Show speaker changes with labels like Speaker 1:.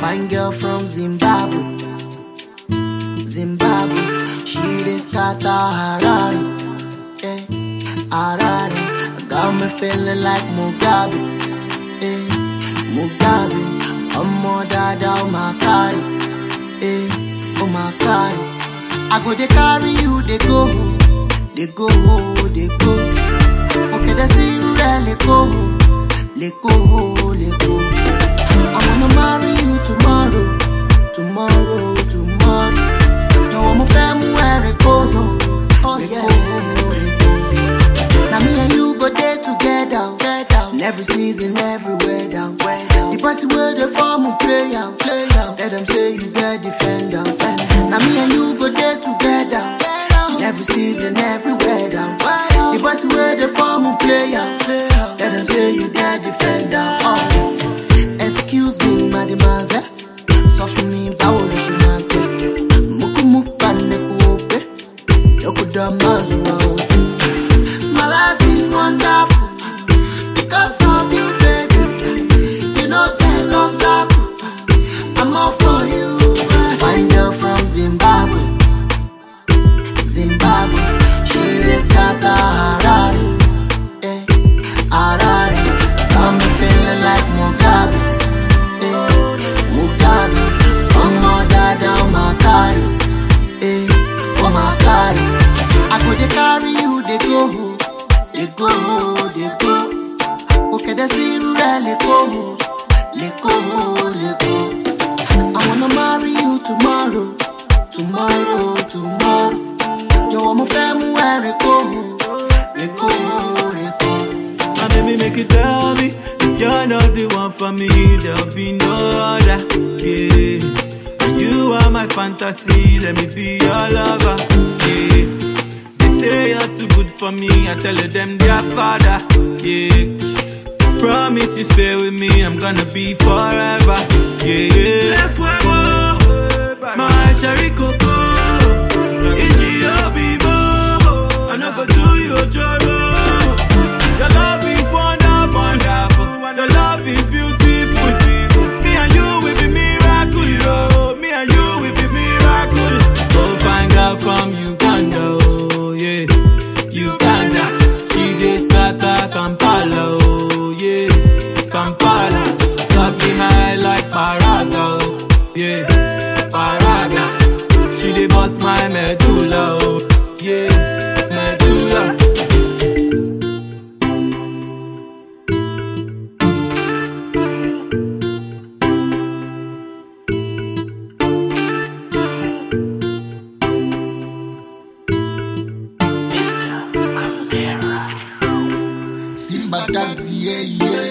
Speaker 1: Fine girl from Zimbabwe. Zimbabwe. She dey scatter Harare. Eh, Harare. Got me feeling like Mugabe. Eh, Mugabe. Ọmọ dada o ma carry. Eh, o ma carry. I go dey carry you dey go. Dey go, dey go. Every season, every weather. The person wey dey form a player. Let them say you get defender. Dey go. Dey go, dey go. Sí irú rẹ̀ lè kó. Lè kó, lè kó. I wanna marry you tomorrow. Tomorrow, tomorrow. Jọ̀wọ́ mo fẹ́ mú ẹ̀rẹ̀ kó. Lè kó, lè kó.
Speaker 2: My baby, make you tell me if you're not the one for me, there'll be no other. Yeah, you are my fantasy. Let me be your lover. Yeah, too good for me. I tell them their father. Yeah, promise you stay with me. I'm gonna be forever. Yeah, Left way, my sherry coco. Yeah, Paraga. She dey bust my medulla, oh yeah, medulla.
Speaker 1: Simba taxi, yeah, yeah.